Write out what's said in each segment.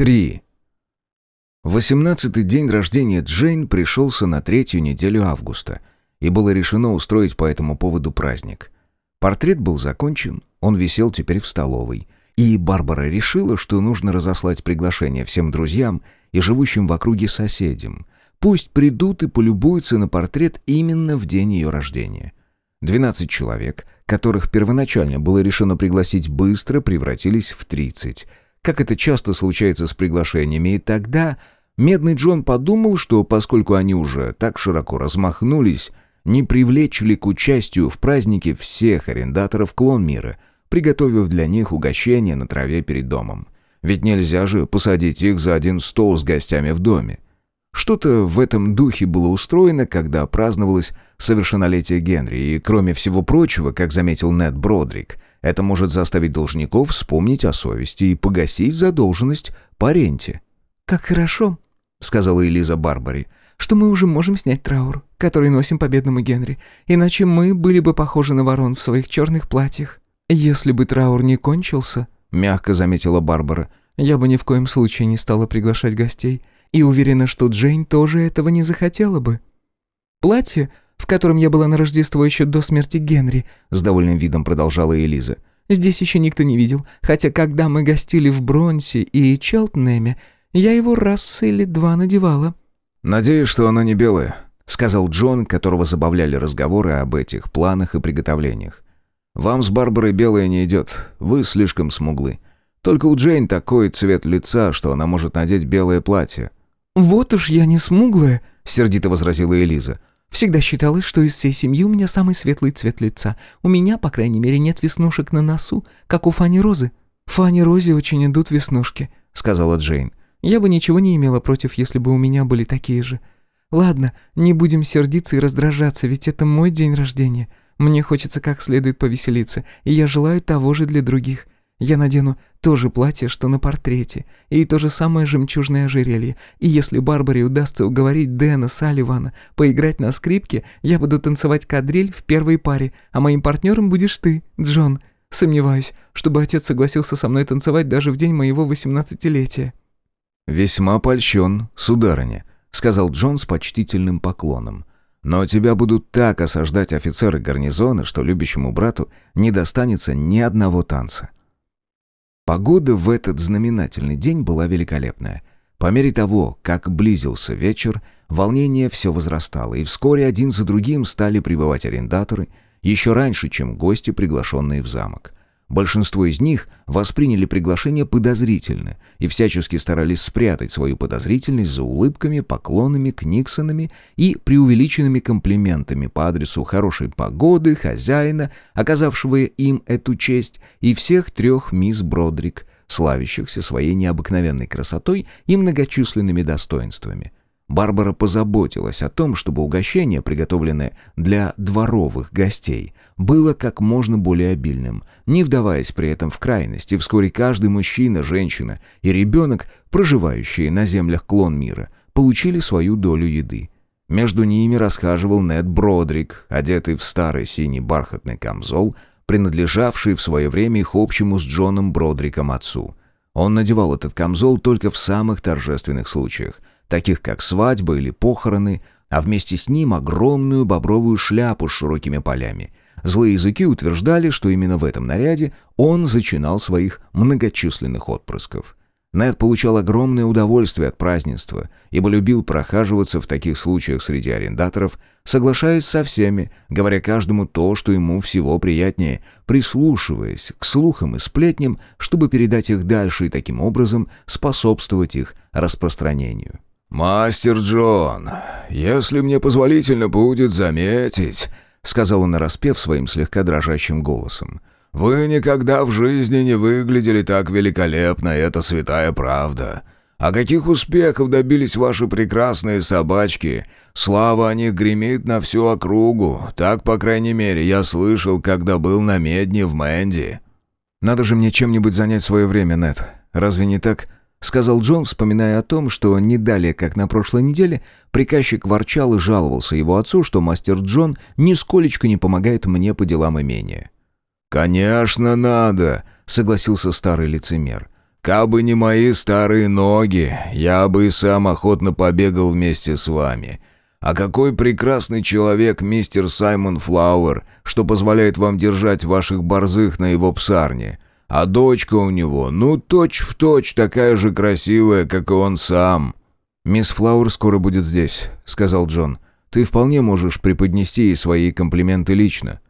3. Восемнадцатый день рождения Джейн пришелся на третью неделю августа, и было решено устроить по этому поводу праздник. Портрет был закончен, он висел теперь в столовой, и Барбара решила, что нужно разослать приглашение всем друзьям и живущим в округе соседям. Пусть придут и полюбуются на портрет именно в день ее рождения. Двенадцать человек, которых первоначально было решено пригласить быстро, превратились в тридцать – как это часто случается с приглашениями, и тогда Медный Джон подумал, что поскольку они уже так широко размахнулись, не привлечь ли к участию в празднике всех арендаторов клон мира, приготовив для них угощение на траве перед домом. Ведь нельзя же посадить их за один стол с гостями в доме. Что-то в этом духе было устроено, когда праздновалось совершеннолетие Генри, и, кроме всего прочего, как заметил Нед Бродрик, это может заставить должников вспомнить о совести и погасить задолженность по ренте. «Как хорошо», — сказала Элиза Барбари, «что мы уже можем снять траур, который носим по бедному Генри, иначе мы были бы похожи на ворон в своих черных платьях. Если бы траур не кончился», — мягко заметила Барбара, «я бы ни в коем случае не стала приглашать гостей, и уверена, что Джейн тоже этого не захотела бы. Платье, в котором я была на Рождество еще до смерти Генри», с довольным видом продолжала Элиза. «Здесь еще никто не видел, хотя когда мы гостили в Бронсе и Челтнеме, я его раз или два надевала». «Надеюсь, что она не белая», — сказал Джон, которого забавляли разговоры об этих планах и приготовлениях. «Вам с Барбарой белое не идет, вы слишком смуглы. Только у Джейн такой цвет лица, что она может надеть белое платье». «Вот уж я не смуглая», — сердито возразила Элиза. «Всегда считалось, что из всей семьи у меня самый светлый цвет лица. У меня, по крайней мере, нет веснушек на носу, как у Фани Розы». «Фани Розе очень идут веснушки», — сказала Джейн. «Я бы ничего не имела против, если бы у меня были такие же. Ладно, не будем сердиться и раздражаться, ведь это мой день рождения. Мне хочется как следует повеселиться, и я желаю того же для других. Я надену то же платье, что на портрете, и то же самое жемчужное ожерелье. И если Барбаре удастся уговорить Дэна Салливана поиграть на скрипке, я буду танцевать кадриль в первой паре, а моим партнером будешь ты, Джон. Сомневаюсь, чтобы отец согласился со мной танцевать даже в день моего восемнадцатилетия». «Весьма польщен, сударыня», — сказал Джон с почтительным поклоном. «Но тебя будут так осаждать офицеры гарнизона, что любящему брату не достанется ни одного танца». Погода в этот знаменательный день была великолепная. По мере того, как близился вечер, волнение все возрастало, и вскоре один за другим стали прибывать арендаторы, еще раньше, чем гости, приглашенные в замок. Большинство из них восприняли приглашение подозрительно и всячески старались спрятать свою подозрительность за улыбками, поклонами, книксонами и преувеличенными комплиментами по адресу хорошей погоды, хозяина, оказавшего им эту честь, и всех трех мисс Бродрик, славящихся своей необыкновенной красотой и многочисленными достоинствами – Барбара позаботилась о том, чтобы угощение, приготовленное для дворовых гостей, было как можно более обильным, не вдаваясь при этом в крайности. Вскоре каждый мужчина, женщина и ребенок, проживающие на землях клон мира, получили свою долю еды. Между ними расхаживал Нед Бродрик, одетый в старый синий бархатный камзол, принадлежавший в свое время их общему с Джоном Бродриком отцу. Он надевал этот камзол только в самых торжественных случаях – таких как свадьба или похороны, а вместе с ним огромную бобровую шляпу с широкими полями. Злые языки утверждали, что именно в этом наряде он зачинал своих многочисленных отпрысков. Нед получал огромное удовольствие от празднества, ибо любил прохаживаться в таких случаях среди арендаторов, соглашаясь со всеми, говоря каждому то, что ему всего приятнее, прислушиваясь к слухам и сплетням, чтобы передать их дальше и таким образом способствовать их распространению. «Мастер Джон, если мне позволительно будет заметить», — сказал он нараспев своим слегка дрожащим голосом, «вы никогда в жизни не выглядели так великолепно, это святая правда. А каких успехов добились ваши прекрасные собачки? Слава о них гремит на всю округу. Так, по крайней мере, я слышал, когда был на медне в Мэнди». «Надо же мне чем-нибудь занять свое время, Нед. Разве не так?» — сказал Джон, вспоминая о том, что не далее, как на прошлой неделе, приказчик ворчал и жаловался его отцу, что мастер Джон нисколечко не помогает мне по делам имения. «Конечно, надо», — согласился старый лицемер. Кабы не мои старые ноги, я бы и сам охотно побегал вместе с вами. А какой прекрасный человек мистер Саймон Флауэр, что позволяет вам держать ваших борзых на его псарне. А дочка у него, ну, точь-в-точь такая же красивая, как и он сам». «Мисс Флауэр скоро будет здесь», — сказал Джон. «Ты вполне можешь преподнести ей свои комплименты лично».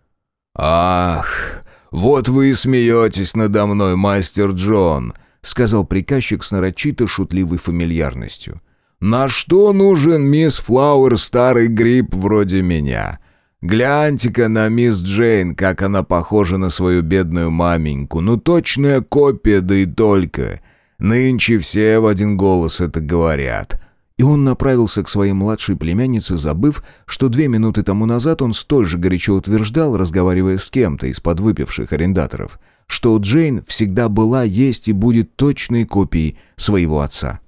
«Ах, вот вы и смеетесь надо мной, мастер Джон», — сказал приказчик с нарочито шутливой фамильярностью. «На что нужен мисс Флауэр старый гриб вроде меня? Гляньте-ка на мисс Джейн, как она похожа на свою бедную маменьку. Ну, точная копия, да и только. Нынче все в один голос это говорят». И он направился к своей младшей племяннице, забыв, что две минуты тому назад он столь же горячо утверждал, разговаривая с кем-то из подвыпивших арендаторов, что Джейн всегда была, есть и будет точной копией своего отца.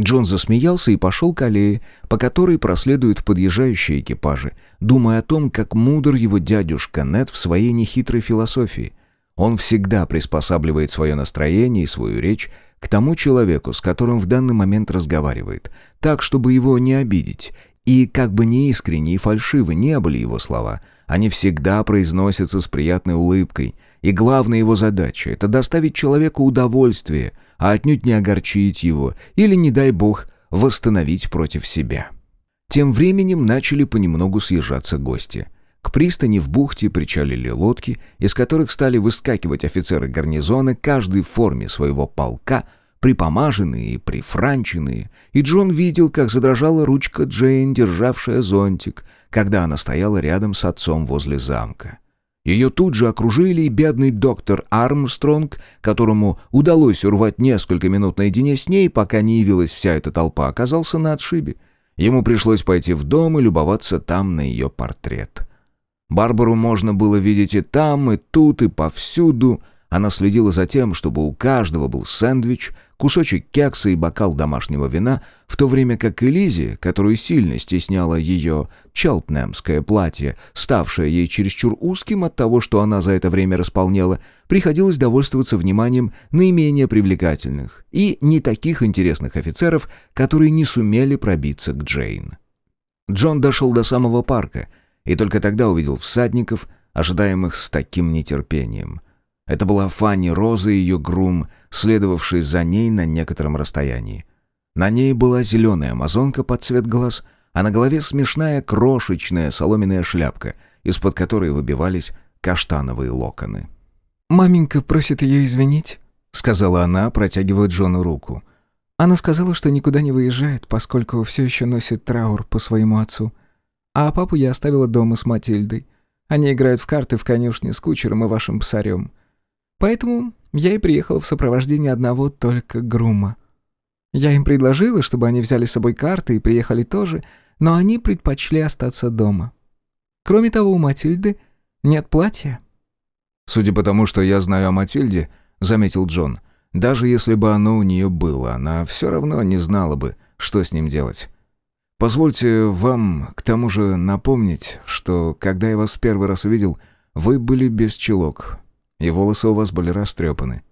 Джон засмеялся и пошел к аллее, по которой проследуют подъезжающие экипажи, думая о том, как мудр его дядюшка Нед в своей нехитрой философии. Он всегда приспосабливает свое настроение и свою речь к тому человеку, с которым в данный момент разговаривает, так, чтобы его не обидеть. И как бы ни искренни и фальшивы не были его слова, они всегда произносятся с приятной улыбкой. И главная его задача — это доставить человеку удовольствие, а отнюдь не огорчить его или, не дай бог, восстановить против себя. Тем временем начали понемногу съезжаться гости — к пристани в бухте причалили лодки, из которых стали выскакивать офицеры гарнизона, каждый в форме своего полка, припомаженные и прифранченные, и Джон видел, как задрожала ручка Джейн, державшая зонтик, когда она стояла рядом с отцом возле замка. Ее тут же окружили и бедный доктор Армстронг, которому удалось урвать несколько минут наедине с ней, пока не явилась вся эта толпа, оказался на отшибе. Ему пришлось пойти в дом и любоваться там на ее портрет. Барбару можно было видеть и там, и тут, и повсюду. Она следила за тем, чтобы у каждого был сэндвич, кусочек кекса и бокал домашнего вина, в то время как Элизе, которую сильно стесняло ее челтнемское платье, ставшее ей чересчур узким от того, что она за это время располнела, приходилось довольствоваться вниманием наименее привлекательных и не таких интересных офицеров, которые не сумели пробиться к Джейн. Джон дошел до самого парка — и только тогда увидел всадников, ожидаемых с таким нетерпением. Это была Фанни Роза и ее грум, следовавший за ней на некотором расстоянии. На ней была зеленая амазонка под цвет глаз, а на голове смешная крошечная соломенная шляпка, из-под которой выбивались каштановые локоны. «Маменька просит ее извинить», — сказала она, протягивая Джону руку. «Она сказала, что никуда не выезжает, поскольку все еще носит траур по своему отцу. А папу я оставила дома с Матильдой. Они играют в карты в конюшне с кучером и вашим псарем. Поэтому я и приехала в сопровождении одного только грума. Я им предложила, чтобы они взяли с собой карты и приехали тоже, но они предпочли остаться дома. Кроме того, у Матильды нет платья». «Судя по тому, что я знаю о Матильде», — заметил Джон, «даже если бы оно у нее было, она все равно не знала бы, что с ним делать. Позвольте вам, к тому же, напомнить, что, когда я вас первый раз увидел, вы были без чулок, и волосы у вас были растрепаны».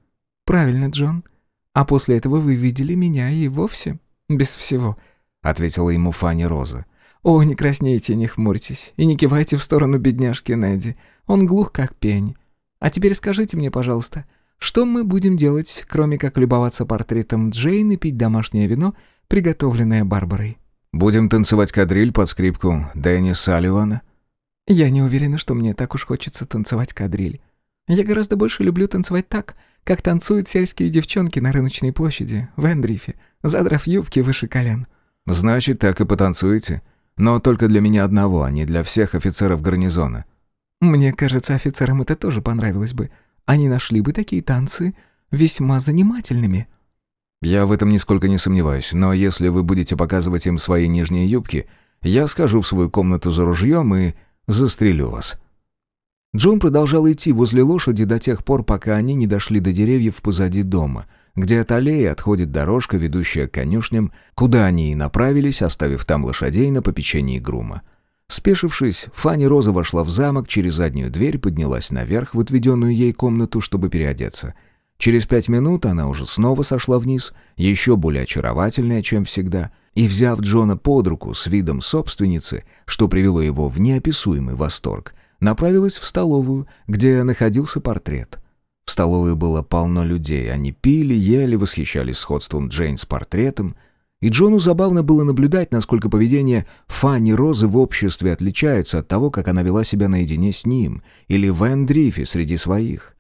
«Правильно, Джон. А после этого вы видели меня и вовсе без всего», — ответила ему Фанни Роза. «О, не краснейте, не хмурьтесь, и не кивайте в сторону бедняжки Неди. Он глух, как пень. А теперь скажите мне, пожалуйста, что мы будем делать, кроме как любоваться портретом Джейн и пить домашнее вино, приготовленное Барбарой?» Будем танцевать кадриль под скрипку Дэнни Салливана?» «Я не уверена, что мне так уж хочется танцевать кадриль. Я гораздо больше люблю танцевать так, как танцуют сельские девчонки на рыночной площади, в Эндрифе, задрав юбки выше колен». «Значит, так и потанцуете. Но только для меня одного, а не для всех офицеров гарнизона». «Мне кажется, офицерам это тоже понравилось бы. Они нашли бы такие танцы весьма занимательными». «Я в этом нисколько не сомневаюсь, но если вы будете показывать им свои нижние юбки, я схожу в свою комнату за ружьем и застрелю вас». Джон продолжал идти возле лошади до тех пор, пока они не дошли до деревьев позади дома, где от аллеи отходит дорожка, ведущая к конюшням, куда они и направились, оставив там лошадей на попечении грума. Спешившись, Фанни Роза вошла в замок, через заднюю дверь поднялась наверх в отведенную ей комнату, чтобы переодеться — Через пять минут она уже снова сошла вниз, еще более очаровательная, чем всегда, и, взяв Джона под руку с видом собственницы, что привело его в неописуемый восторг, направилась в столовую, где находился портрет. В столовой было полно людей, они пили, ели, восхищались сходством Джейн с портретом, и Джону забавно было наблюдать, насколько поведение Фанни Розы в обществе отличается от того, как она вела себя наедине с ним, или Вэн Дрифи среди своих.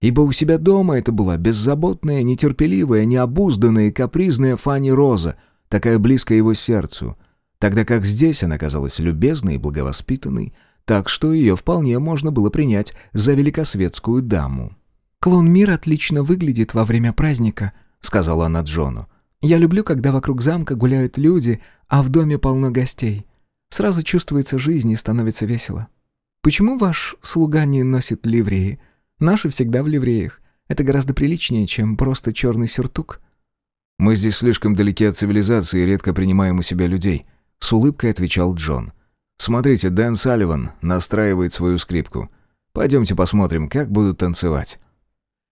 Ибо у себя дома это была беззаботная, нетерпеливая, необузданная и капризная Фанни Роза, такая близкая его сердцу, тогда как здесь она казалась любезной и благовоспитанной, так что ее вполне можно было принять за великосветскую даму. «Клон Мир отлично выглядит во время праздника», — сказала она Джону. «Я люблю, когда вокруг замка гуляют люди, а в доме полно гостей. Сразу чувствуется жизнь и становится весело. Почему ваш слуга не носит ливреи? Наши всегда в ливреях. Это гораздо приличнее, чем просто черный сюртук». «Мы здесь слишком далеки от цивилизации и редко принимаем у себя людей», — с улыбкой отвечал Джон. «Смотрите, Дэн Салливан настраивает свою скрипку. Пойдемте посмотрим, как будут танцевать».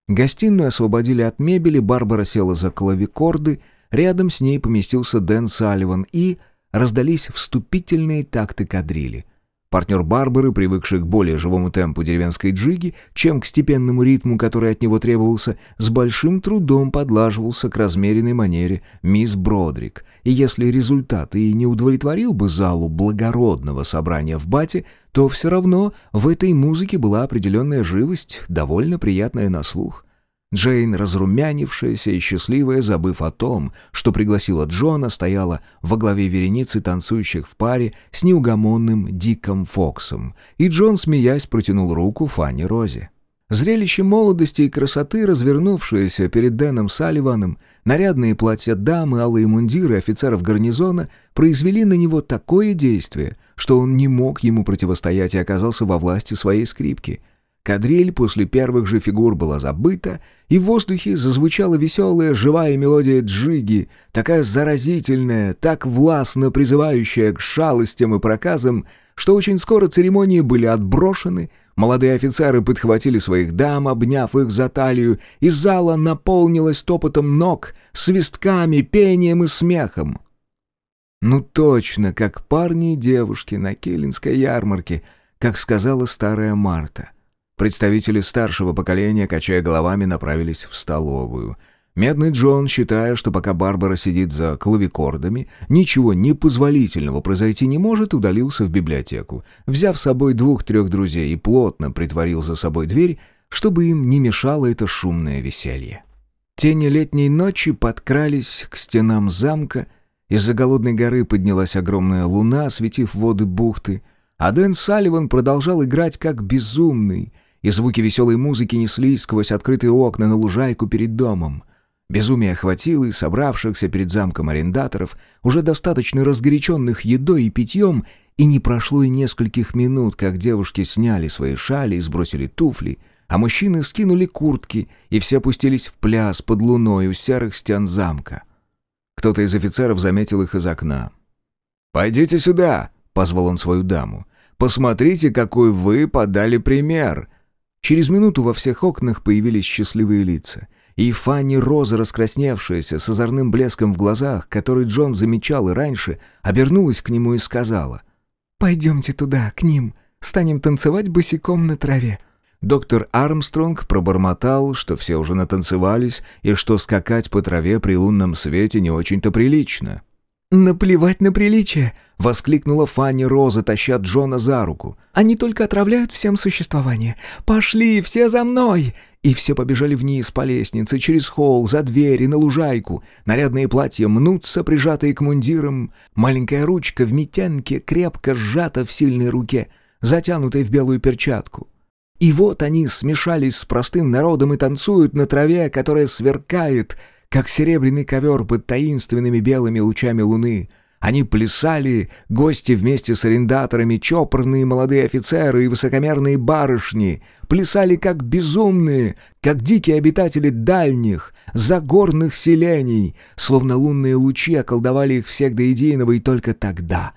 Гостиную освободили от мебели, Барбара села за клавикорды, рядом с ней поместился Дэн Салливан и раздались вступительные такты кадрили — Партнер Барбары, привыкший к более живому темпу деревенской джиги, чем к степенному ритму, который от него требовался, с большим трудом подлаживался к размеренной манере мисс Бродрик. И если результат и не удовлетворил бы залу благородного собрания в Бате, то все равно в этой музыке была определенная живость, довольно приятная на слух. Джейн, разрумянившаяся и счастливая, забыв о том, что пригласила Джона, стояла во главе вереницы танцующих в паре с неугомонным Диком Фоксом, и Джон, смеясь, протянул руку Фанни Розе. Зрелище молодости и красоты, развернувшееся перед Дэном Салливаном, нарядные платья дамы, алые мундиры офицеров гарнизона произвели на него такое действие, что он не мог ему противостоять и оказался во власти своей скрипки — Кадриль после первых же фигур была забыта, и в воздухе зазвучала веселая, живая мелодия джиги, такая заразительная, так властно призывающая к шалостям и проказам, что очень скоро церемонии были отброшены, молодые офицеры подхватили своих дам, обняв их за талию, и зала наполнилась топотом ног, свистками, пением и смехом. Ну точно, как парни и девушки на Келлинской ярмарке, как сказала старая Марта. Представители старшего поколения, качая головами, направились в столовую. Медный Джон, считая, что пока Барбара сидит за клавикордами, ничего непозволительного произойти не может, удалился в библиотеку, взяв с собой двух-трех друзей и плотно притворил за собой дверь, чтобы им не мешало это шумное веселье. Тени летней ночи подкрались к стенам замка, из-за голодной горы поднялась огромная луна, осветив воды бухты, а Дэн Салливан продолжал играть как безумный — и звуки веселой музыки неслись сквозь открытые окна на лужайку перед домом. Безумие охватило и собравшихся перед замком арендаторов, уже достаточно разгоряченных едой и питьем, и не прошло и нескольких минут, как девушки сняли свои шали и сбросили туфли, а мужчины скинули куртки, и все опустились в пляс под луной у серых стен замка. Кто-то из офицеров заметил их из окна. «Пойдите сюда!» — позвал он свою даму. «Посмотрите, какой вы подали пример!» Через минуту во всех окнах появились счастливые лица. И Фанни Роза, раскрасневшаяся, с озорным блеском в глазах, который Джон замечал и раньше, обернулась к нему и сказала. «Пойдемте туда, к ним. Станем танцевать босиком на траве». Доктор Армстронг пробормотал, что все уже натанцевались и что скакать по траве при лунном свете не очень-то прилично. «Наплевать на приличие!» — воскликнула Фанни Роза, таща Джона за руку. «Они только отравляют всем существование. Пошли, все за мной!» И все побежали вниз по лестнице, через холл, за двери, на лужайку. Нарядные платья мнутся, прижатые к мундирам. Маленькая ручка в метенке крепко сжата в сильной руке, затянутой в белую перчатку. И вот они смешались с простым народом и танцуют на траве, которая сверкает — как серебряный ковер под таинственными белыми лучами луны. Они плясали, гости вместе с арендаторами, чопорные молодые офицеры и высокомерные барышни, плясали как безумные, как дикие обитатели дальних, загорных селений, словно лунные лучи околдовали их всех до единого, и только тогда,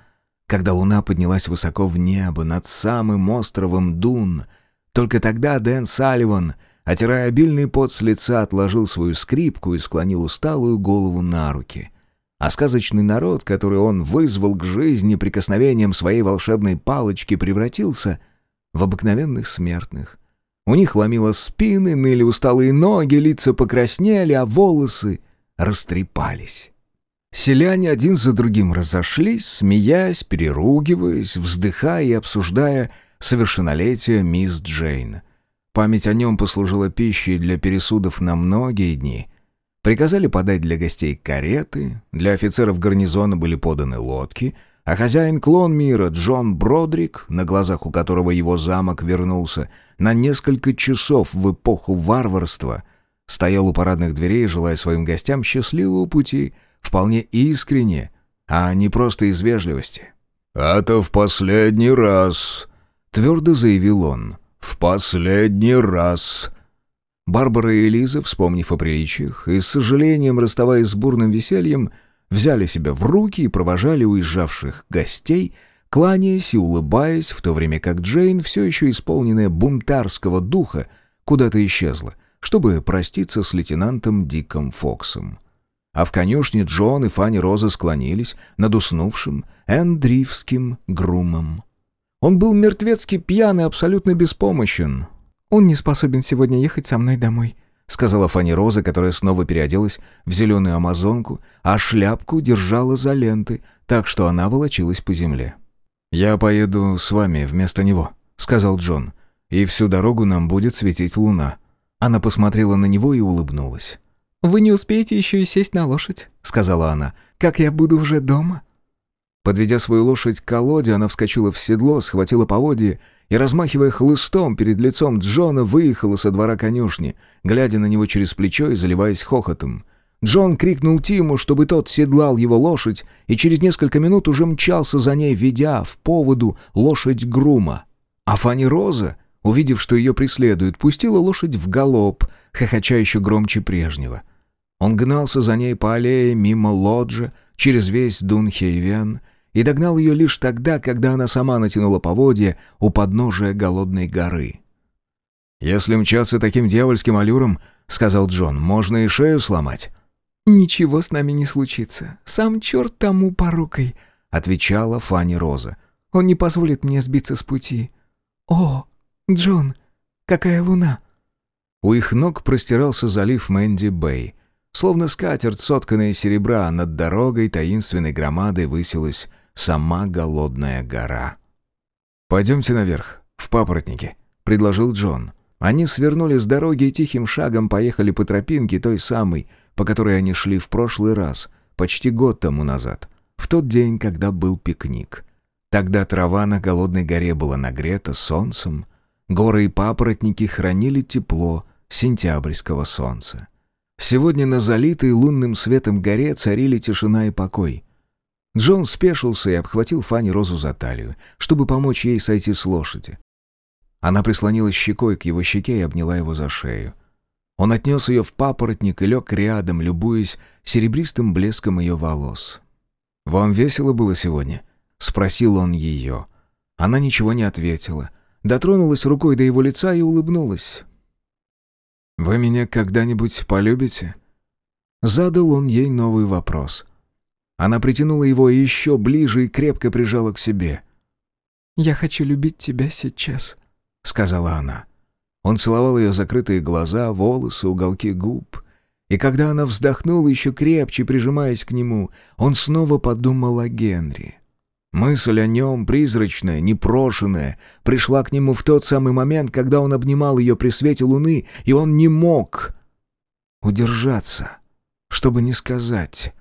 когда луна поднялась высоко в небо над самым островом Дун, только тогда Дэн Салливан — Отирая обильный пот с лица, отложил свою скрипку и склонил усталую голову на руки. А сказочный народ, который он вызвал к жизни прикосновением своей волшебной палочки, превратился в обыкновенных смертных. У них ломило спины, ныли усталые ноги, лица покраснели, а волосы растрепались. Селяне один за другим разошлись, смеясь, переругиваясь, вздыхая и обсуждая совершеннолетие мисс Джейн. Память о нем послужила пищей для пересудов на многие дни. Приказали подать для гостей кареты, для офицеров гарнизона были поданы лодки, а хозяин клон мира Джон Бродрик, на глазах у которого его замок вернулся, на несколько часов в эпоху варварства, стоял у парадных дверей, желая своим гостям счастливого пути — вполне искренне, а не просто из вежливости. «Это в последний раз», — твердо заявил он. «В последний раз». Барбара и Элиза, вспомнив о приличиях и с сожалением расставаясь с бурным весельем, взяли себя в руки и провожали уезжавших гостей, кланяясь и улыбаясь, в то время как Джейн, все еще исполненная бунтарского духа, куда-то исчезла, чтобы проститься с лейтенантом Диком Фоксом а в конюшне Джон и Фанни Роза склонились над уснувшим эндривским грумом. Он был мертвецки пьян и абсолютно беспомощен. «Он не способен сегодня ехать со мной домой», — сказала Фанни Роза, которая снова переоделась в зеленую амазонку, а шляпку держала за ленты, так что она волочилась по земле. «Я поеду с вами вместо него», — сказал Джон, — «и всю дорогу нам будет светить луна». Она посмотрела на него и улыбнулась. «Вы не успеете еще и сесть на лошадь», — сказала она. «Как я буду уже дома?» Подведя свою лошадь к колоде, она вскочила в седло, схватила поводье и, размахивая хлыстом перед лицом Джона, выехала со двора конюшни, глядя на него через плечо и заливаясь хохотом. Джон крикнул Тиму, чтобы тот седлал его лошадь, и через несколько минут уже мчался за ней, ведя в поводу лошадь грума. А Фанни Роза, увидев, что ее преследуют, пустила лошадь в галоп, хохоча еще громче прежнего. Он гнался за ней по аллее мимо лоджа, через весь Дунхейвен, и догнал ее лишь тогда, когда она сама натянула поводья у подножия голодной горы. «Если мчаться таким дьявольским аллюром, — сказал Джон, — можно и шею сломать». «Ничего с нами не случится. Сам черт тому порукой», — отвечала Фанни Роза. «Он не позволит мне сбиться с пути. О, Джон, какая луна!» У их ног простирался залив Мэнди-Бэй, Словно скатерть, сотканная из серебра, над дорогой таинственной громадой высилась сама голодная гора. «Пойдемте наверх, в папоротники», — предложил Джон. Они свернули с дороги и тихим шагом поехали по тропинке той самой, по которой они шли в прошлый раз, почти год тому назад, в тот день, когда был пикник. Тогда трава на голодной горе была нагрета солнцем, горы и папоротники хранили тепло сентябрьского солнца. Сегодня на залитой лунным светом горе царили тишина и покой. Джон спешился и обхватил Фанни Розу за талию, чтобы помочь ей сойти с лошади. Она прислонилась щекой к его щеке и обняла его за шею. Он отнес ее в папоротник и лег рядом, любуясь серебристым блеском ее волос. «Вам весело было сегодня?» — спросил он ее. Она ничего не ответила. Дотронулась рукой до его лица и улыбнулась. «Вы меня когда-нибудь полюбите?» Задал он ей новый вопрос. Она притянула его еще ближе и крепко прижала к себе. «Я хочу любить тебя сейчас», — сказала она. Он целовал ее закрытые глаза, волосы, уголки губ. И когда она вздохнула еще крепче, прижимаясь к нему, он снова подумал о Генри. Мысль о нем, призрачная, непрошенная, пришла к нему в тот самый момент, когда он обнимал ее при свете луны, и он не мог удержаться, чтобы не сказать.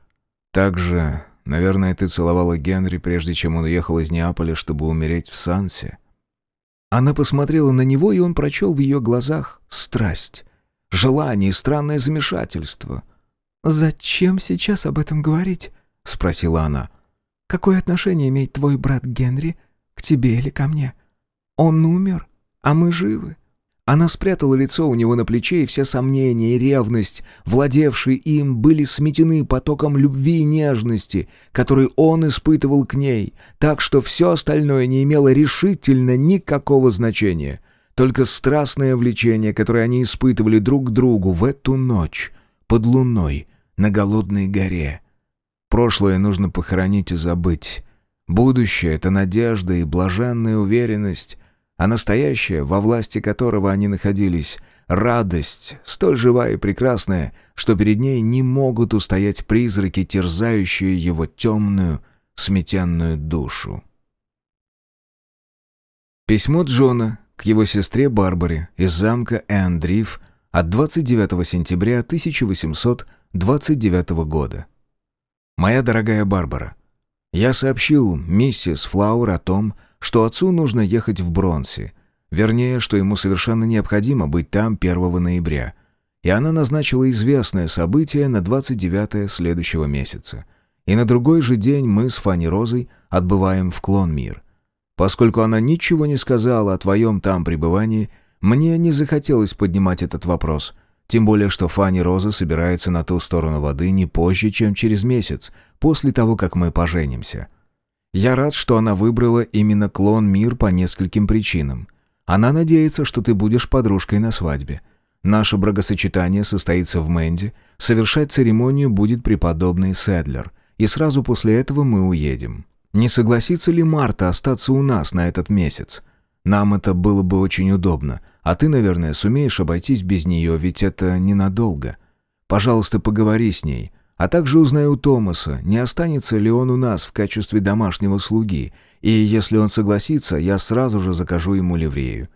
Так же, наверное, ты целовала Генри, прежде чем он уехал из Неаполя, чтобы умереть в Сансе. Она посмотрела на него, и он прочел в ее глазах страсть, желание и странное замешательство. «Зачем сейчас об этом говорить?» — спросила она. Какое отношение имеет твой брат Генри к тебе или ко мне? Он умер, а мы живы». Она спрятала лицо у него на плече, и все сомнения и ревность, владевшие им, были сметены потоком любви и нежности, который он испытывал к ней, так что все остальное не имело решительно никакого значения. только страстное влечение, которое они испытывали друг к другу в эту ночь, под луной, на голодной горе. Прошлое нужно похоронить и забыть. Будущее — это надежда и блаженная уверенность, а настоящее, во власти которого они находились, радость, столь живая и прекрасная, что перед ней не могут устоять призраки, терзающие его темную, сметенную душу. Письмо Джона к его сестре Барбаре из замка Эндриф от 29 сентября 1829 года. «Моя дорогая Барбара, я сообщил миссис Флауэр о том, что отцу нужно ехать в Бронси, вернее, что ему совершенно необходимо быть там 1 ноября, и она назначила известное событие на 29 следующего месяца. И на другой же день мы с Фанни Розой отбываем в Клонмир. Поскольку она ничего не сказала о твоем там пребывании, мне не захотелось поднимать этот вопрос — тем более, что Фанни Роза собирается на ту сторону воды не позже, чем через месяц, после того, как мы поженимся. Я рад, что она выбрала именно клон Мир по нескольким причинам. Она надеется, что ты будешь подружкой на свадьбе. Наше бракосочетание состоится в Мэнди, совершать церемонию будет преподобный Седлер, и сразу после этого мы уедем. Не согласится ли Марта остаться у нас на этот месяц? Нам это было бы очень удобно, а ты, наверное, сумеешь обойтись без нее, ведь это ненадолго. Пожалуйста, поговори с ней, а также узнай у Томаса, не останется ли он у нас в качестве домашнего слуги, и если он согласится, я сразу же закажу ему ливрею.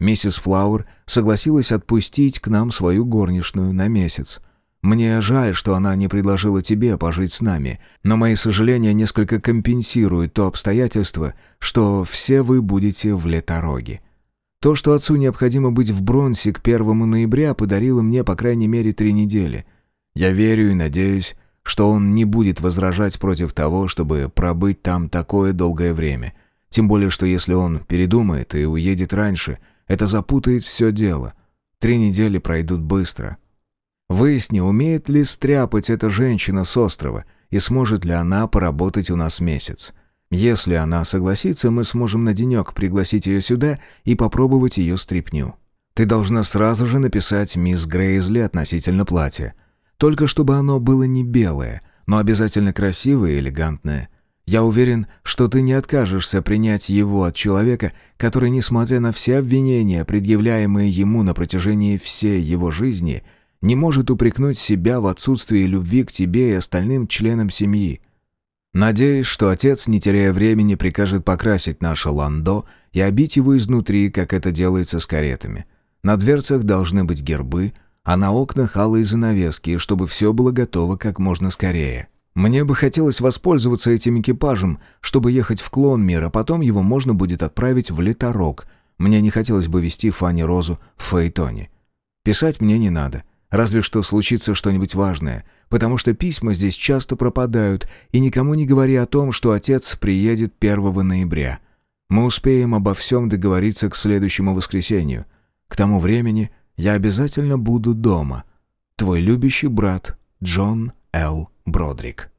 Миссис Флауэр согласилась отпустить к нам свою горничную на месяц. Мне жаль, что она не предложила тебе пожить с нами, но мои сожаления несколько компенсируют то обстоятельство, что все вы будете в летороге. То, что отцу необходимо быть в Бронсе к первому ноября, подарило мне по крайней мере три недели. Я верю и надеюсь, что он не будет возражать против того, чтобы пробыть там такое долгое время. Тем более, что если он передумает и уедет раньше, это запутает все дело. Три недели пройдут быстро. Выясни, умеет ли стряпать эта женщина с острова, и сможет ли она поработать у нас месяц. Если она согласится, мы сможем на денек пригласить ее сюда и попробовать ее стряпню. Ты должна сразу же написать мисс Грейзли относительно платья. Только чтобы оно было не белое, но обязательно красивое и элегантное. Я уверен, что ты не откажешься принять его от человека, который, несмотря на все обвинения, предъявляемые ему на протяжении всей его жизни – не может упрекнуть себя в отсутствии любви к тебе и остальным членам семьи. Надеюсь, что отец, не теряя времени, прикажет покрасить наше ландо и обить его изнутри, как это делается с каретами. На дверцах должны быть гербы, а на окнах алые занавески, чтобы все было готово как можно скорее. Мне бы хотелось воспользоваться этим экипажем, чтобы ехать в Клонмир, а потом его можно будет отправить в Леторог. Мне не хотелось бы вести Фанни Розу в Фаэтоне. Писать мне не надо. Разве что случится что-нибудь важное, потому что письма здесь часто пропадают, и никому не говори о том, что отец приедет 1 ноября. Мы успеем обо всем договориться к следующему воскресенью. К тому времени я обязательно буду дома. Твой любящий брат Джон Л. Бродрик.